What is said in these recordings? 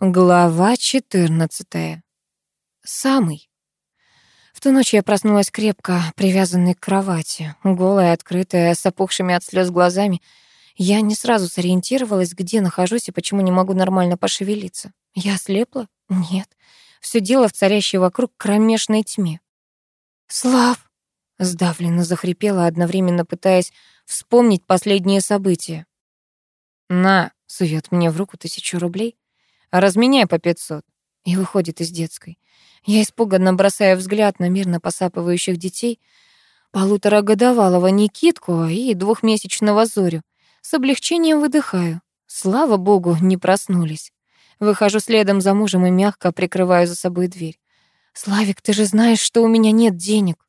Глава 14. Самый. В ту ночь я проснулась крепко, привязанной к кровати, голая, открытая, с опухшими от слез глазами. Я не сразу сориентировалась, где нахожусь и почему не могу нормально пошевелиться. Я ослепла? Нет. Все дело в царящей вокруг кромешной тьме. «Слав!» — сдавленно захрипела, одновременно пытаясь вспомнить последние события. «На!» — сует мне в руку тысячу рублей. Разменяй по пятьсот. И выходит из детской. Я испуганно бросаю взгляд на мирно посапывающих детей, полуторагодовалого Никитку и двухмесячного Зорю. С облегчением выдыхаю. Слава богу, не проснулись. Выхожу следом за мужем и мягко прикрываю за собой дверь. «Славик, ты же знаешь, что у меня нет денег!»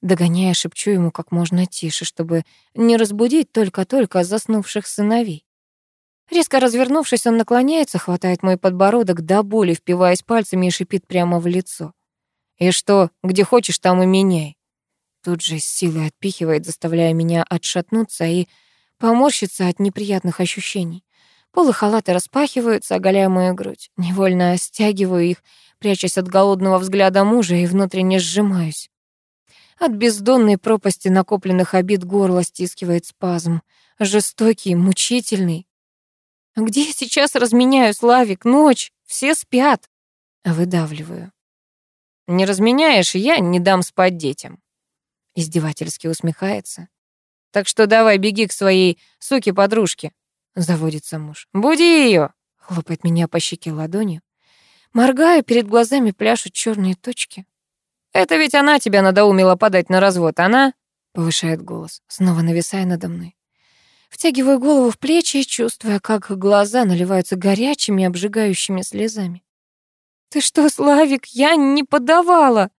Догоняя, шепчу ему как можно тише, чтобы не разбудить только-только заснувших сыновей. Резко развернувшись, он наклоняется, хватает мой подбородок до боли, впиваясь пальцами и шипит прямо в лицо. «И что, где хочешь, там и меняй». Тут же с силой отпихивает, заставляя меня отшатнуться и поморщиться от неприятных ощущений. Полы халата распахиваются, оголяя мою грудь. Невольно стягиваю их, прячась от голодного взгляда мужа и внутренне сжимаюсь. От бездонной пропасти накопленных обид горло стискивает спазм. Жестокий, мучительный, где я сейчас разменяю, Славик? Ночь, все спят. Выдавливаю. Не разменяешь, я не дам спать детям. Издевательски усмехается. Так что давай беги к своей суке-подружке. Заводится муж. Буди ее. Хлопает меня по щеке ладонью. Моргаю, перед глазами пляшут черные точки. Это ведь она тебя надоумила подать на развод, она? Повышает голос, снова нависая надо мной. Втягиваю голову в плечи, чувствуя, как глаза наливаются горячими, обжигающими слезами. «Ты что, Славик, я не подавала!»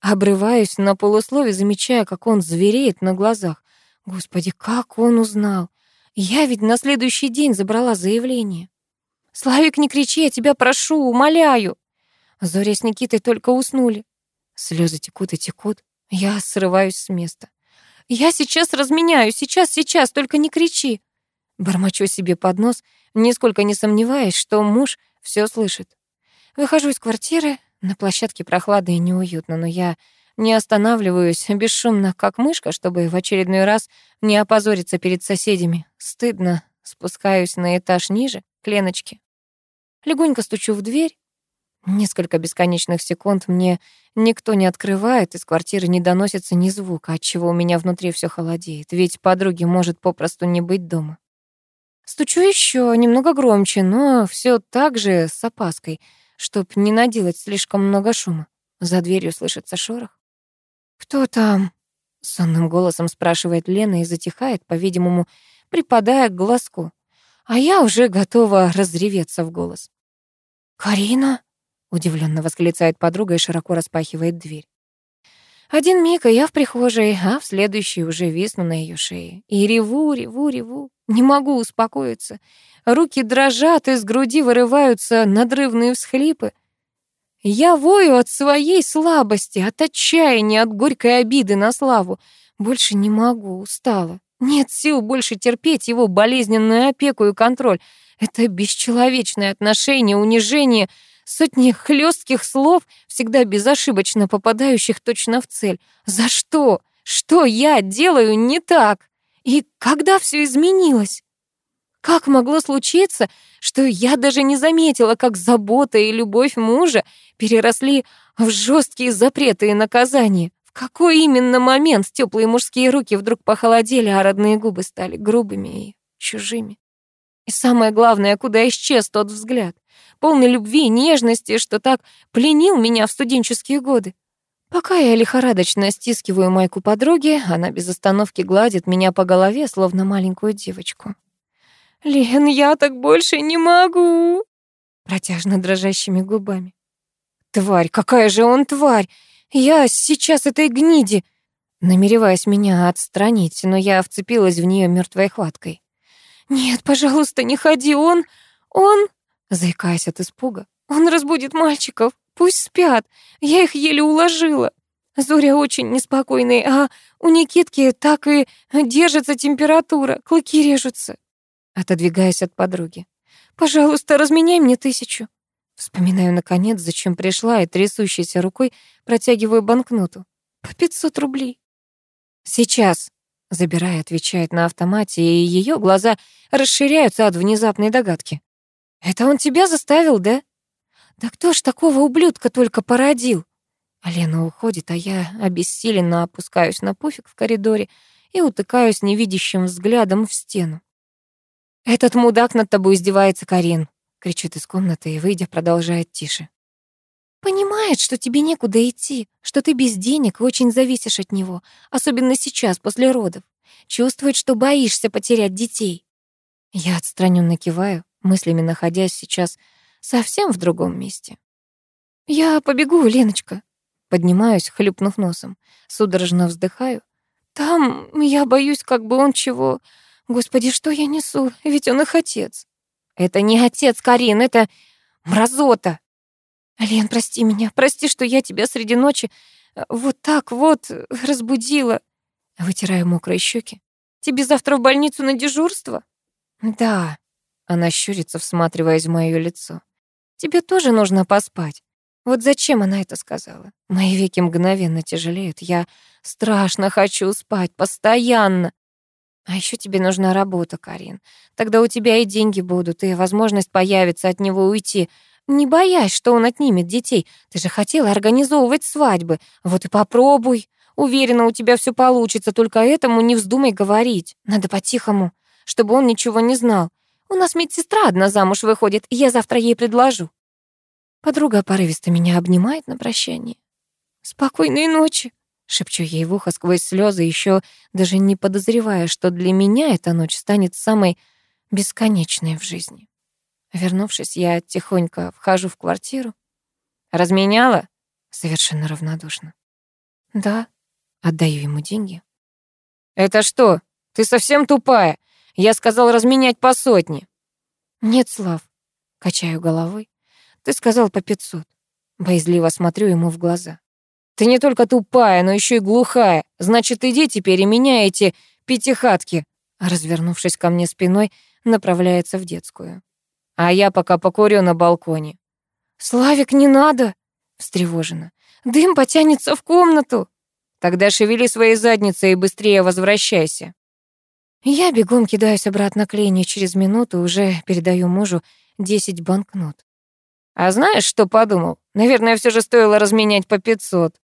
Обрываюсь на полуслове, замечая, как он звереет на глазах. Господи, как он узнал? Я ведь на следующий день забрала заявление. «Славик, не кричи, я тебя прошу, умоляю!» Зоря с Никитой только уснули. Слезы текут и текут. Я срываюсь с места. «Я сейчас разменяю, сейчас, сейчас, только не кричи!» Бормочу себе под нос, нисколько не сомневаясь, что муж все слышит. Выхожу из квартиры, на площадке прохладно и неуютно, но я не останавливаюсь бесшумно, как мышка, чтобы в очередной раз не опозориться перед соседями. Стыдно, спускаюсь на этаж ниже, к Леночке. Легонько стучу в дверь, Несколько бесконечных секунд мне никто не открывает, из квартиры не доносится ни звука, отчего у меня внутри все холодеет, ведь подруги может попросту не быть дома. Стучу еще немного громче, но все так же с опаской, чтоб не наделать слишком много шума. За дверью слышится шорох. «Кто там?» — сонным голосом спрашивает Лена и затихает, по-видимому, припадая к глазку. А я уже готова разреветься в голос. «Карина?» Удивленно восклицает подруга и широко распахивает дверь. Один миг, и я в прихожей, а в следующий уже висну на ее шее. И реву, реву, реву. Не могу успокоиться. Руки дрожат, из груди вырываются надрывные всхлипы. Я вою от своей слабости, от отчаяния, от горькой обиды на славу. Больше не могу, устала. Нет сил больше терпеть его болезненную опеку и контроль. Это бесчеловечное отношение, унижение — Сотни хлестких слов, всегда безошибочно попадающих точно в цель. За что? Что я делаю не так? И когда все изменилось? Как могло случиться, что я даже не заметила, как забота и любовь мужа переросли в жесткие запреты и наказания? В какой именно момент теплые мужские руки вдруг похолодели, а родные губы стали грубыми и чужими? И самое главное, куда исчез тот взгляд? Полный любви и нежности, что так пленил меня в студенческие годы. Пока я лихорадочно стискиваю майку подруги, она без остановки гладит меня по голове, словно маленькую девочку. «Лен, я так больше не могу!» Протяжно дрожащими губами. «Тварь, какая же он тварь! Я сейчас этой гниди!» Намереваясь меня отстранить, но я вцепилась в нее мертвой хваткой. «Нет, пожалуйста, не ходи, он... он...» Заикаясь от испуга. «Он разбудит мальчиков. Пусть спят. Я их еле уложила. Зоря очень неспокойный, а у Никитки так и держится температура, клыки режутся». Отодвигаясь от подруги. «Пожалуйста, разменяй мне тысячу». Вспоминаю, наконец, зачем пришла, и трясущейся рукой протягиваю банкноту. По 500 рублей. «Сейчас», — забирая, отвечает на автомате, и ее глаза расширяются от внезапной догадки. «Это он тебя заставил, да?» «Да кто ж такого ублюдка только породил?» Лена уходит, а я обессиленно опускаюсь на пуфик в коридоре и утыкаюсь невидящим взглядом в стену. «Этот мудак над тобой издевается, Карин», — кричит из комнаты и, выйдя, продолжает тише. «Понимает, что тебе некуда идти, что ты без денег и очень зависишь от него, особенно сейчас, после родов. Чувствует, что боишься потерять детей». Я отстраненно киваю, мыслями находясь сейчас совсем в другом месте. «Я побегу, Леночка», Поднимаюсь, хлюпнув носом. Судорожно вздыхаю. Там я боюсь, как бы он чего... Господи, что я несу? Ведь он их отец. Это не отец, Карин, это мразота. Лен, прости меня, прости, что я тебя среди ночи э, вот так вот разбудила. Вытираю мокрые щеки. Тебе завтра в больницу на дежурство? Да. Она щурится, всматриваясь в моё лицо. Тебе тоже нужно поспать. Вот зачем она это сказала? Мои веки мгновенно тяжелеют. Я страшно хочу спать, постоянно. А еще тебе нужна работа, Карин. Тогда у тебя и деньги будут, и возможность появится от него уйти. Не боясь, что он отнимет детей. Ты же хотела организовывать свадьбы. Вот и попробуй. Уверена, у тебя все получится, только этому не вздумай говорить. Надо по-тихому, чтобы он ничего не знал. У нас медсестра одна замуж выходит, я завтра ей предложу. Подруга порывисто меня обнимает на прощание. «Спокойной ночи!» — шепчу ей в ухо сквозь слезы, еще даже не подозревая, что для меня эта ночь станет самой бесконечной в жизни. Вернувшись, я тихонько вхожу в квартиру. «Разменяла?» — совершенно равнодушно. «Да», — отдаю ему деньги. «Это что? Ты совсем тупая? Я сказал разменять по сотне». «Нет, Слав», — качаю головой. Ты сказал по пятьсот. Боязливо смотрю ему в глаза. Ты не только тупая, но еще и глухая. Значит, иди теперь и меняй эти пятихатки. Развернувшись ко мне спиной, направляется в детскую. А я пока покурю на балконе. «Славик, не надо!» — встревожена. «Дым потянется в комнату!» «Тогда шевели своей задницей и быстрее возвращайся!» Я бегом кидаюсь обратно к Лене, через минуту уже передаю мужу десять банкнот. А знаешь, что подумал? Наверное, все же стоило разменять по пятьсот.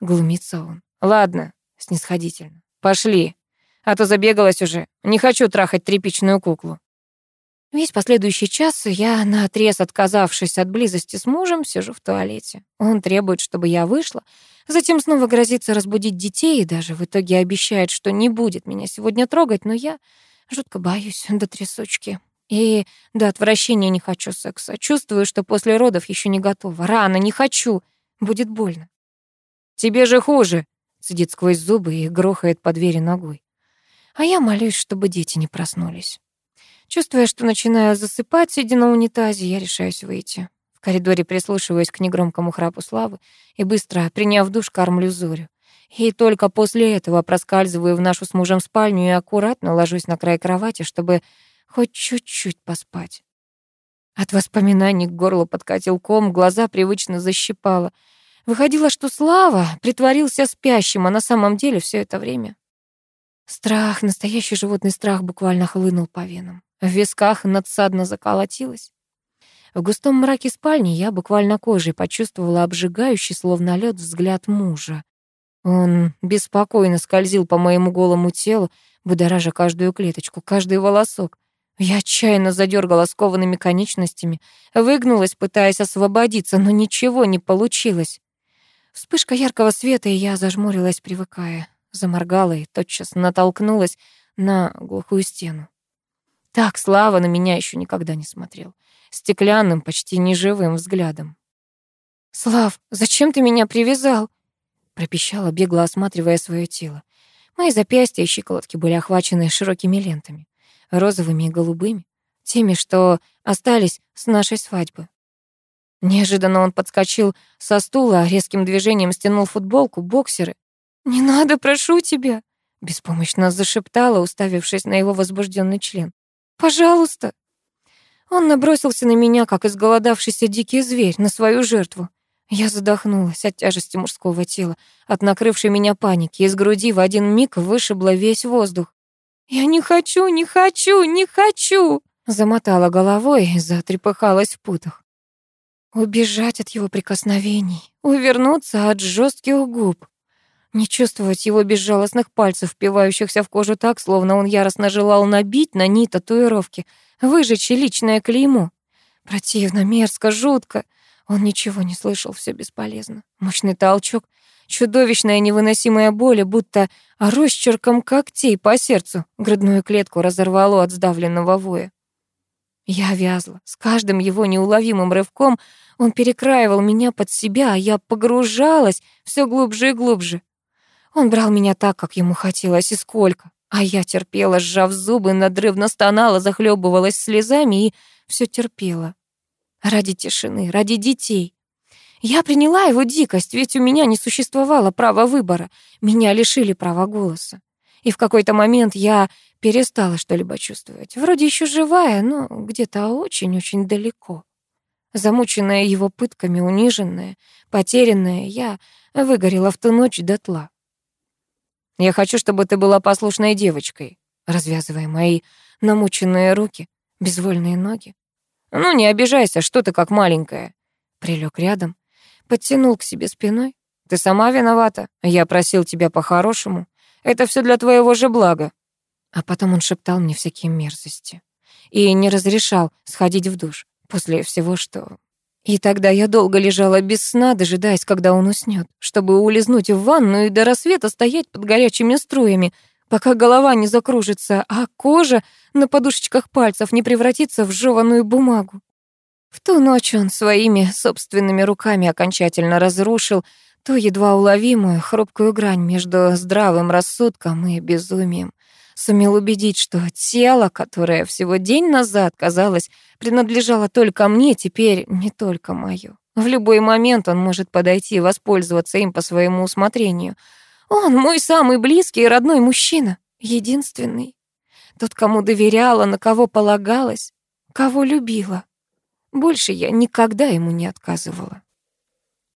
Глумится он. Ладно, снисходительно. Пошли. А то забегалась уже. Не хочу трахать тряпичную куклу. Весь последующий час я, наотрез отказавшись от близости с мужем, сижу в туалете. Он требует, чтобы я вышла, затем снова грозится разбудить детей и даже в итоге обещает, что не будет меня сегодня трогать, но я жутко боюсь до трясучки. И до отвращения не хочу секса. Чувствую, что после родов еще не готова. Рано, не хочу. Будет больно. «Тебе же хуже!» — сидит сквозь зубы и грохает по двери ногой. А я молюсь, чтобы дети не проснулись. Чувствуя, что начинаю засыпать, сидя на унитазе, я решаюсь выйти. В коридоре прислушиваюсь к негромкому храпу Славы и быстро, приняв душ, кормлю Зорю. И только после этого проскальзываю в нашу с мужем спальню и аккуратно ложусь на край кровати, чтобы хоть чуть-чуть поспать. От воспоминаний к горлу подкатил ком, глаза привычно защипало. Выходило, что Слава притворился спящим, а на самом деле все это время. Страх, настоящий животный страх буквально хлынул по венам. В висках надсадно заколотилось. В густом мраке спальни я буквально кожей почувствовала обжигающий, словно лед, взгляд мужа. Он беспокойно скользил по моему голому телу, будоража каждую клеточку, каждый волосок. Я отчаянно задергала скованными конечностями, выгнулась, пытаясь освободиться, но ничего не получилось. Вспышка яркого света, и я зажмурилась, привыкая. Заморгала и тотчас натолкнулась на глухую стену. Так Слава на меня еще никогда не смотрел. Стеклянным, почти неживым взглядом. «Слав, зачем ты меня привязал?» пропищала, бегло осматривая свое тело. Мои запястья и щиколотки были охвачены широкими лентами розовыми и голубыми, теми, что остались с нашей свадьбы. Неожиданно он подскочил со стула, резким движением стянул футболку, боксеры. «Не надо, прошу тебя!» Беспомощно зашептала, уставившись на его возбужденный член. «Пожалуйста!» Он набросился на меня, как изголодавшийся дикий зверь, на свою жертву. Я задохнулась от тяжести мужского тела, от накрывшей меня паники. Из груди в один миг вышибло весь воздух. «Я не хочу, не хочу, не хочу!» Замотала головой затрепыхалась в путах. Убежать от его прикосновений, увернуться от жестких губ. Не чувствовать его безжалостных пальцев, впивающихся в кожу так, словно он яростно желал набить на ней татуировки, выжечь личное клеймо. Противно, мерзко, жутко. Он ничего не слышал, все бесполезно. Мощный толчок, чудовищная невыносимая боль, будто росчерком когтей по сердцу грудную клетку разорвало от сдавленного воя. Я вязла. С каждым его неуловимым рывком он перекраивал меня под себя, а я погружалась все глубже и глубже. Он брал меня так, как ему хотелось, и сколько. А я терпела, сжав зубы, надрывно стонала, захлебывалась слезами и все терпела. Ради тишины, ради детей. Я приняла его дикость, ведь у меня не существовало права выбора. Меня лишили права голоса. И в какой-то момент я перестала что-либо чувствовать. Вроде еще живая, но где-то очень-очень далеко. Замученная его пытками, униженная, потерянная, я выгорела в ту ночь дотла. Я хочу, чтобы ты была послушной девочкой, развязывая мои намученные руки, безвольные ноги. Ну, не обижайся, что ты как маленькая. Прилег рядом, подтянул к себе спиной. Ты сама виновата. Я просил тебя по-хорошему. Это все для твоего же блага. А потом он шептал мне всякие мерзости и не разрешал сходить в душ после всего, что и тогда я долго лежала без сна, дожидаясь, когда он уснет, чтобы улизнуть в ванну и до рассвета стоять под горячими струями, пока голова не закружится, а кожа на подушечках пальцев не превратится в жеваную бумагу. В ту ночь он своими собственными руками окончательно разрушил ту едва уловимую хрупкую грань между здравым рассудком и безумием сумел убедить, что тело, которое всего день назад, казалось, принадлежало только мне, теперь не только моё. В любой момент он может подойти и воспользоваться им по своему усмотрению. Он мой самый близкий и родной мужчина, единственный. Тот, кому доверяла, на кого полагалась, кого любила. Больше я никогда ему не отказывала.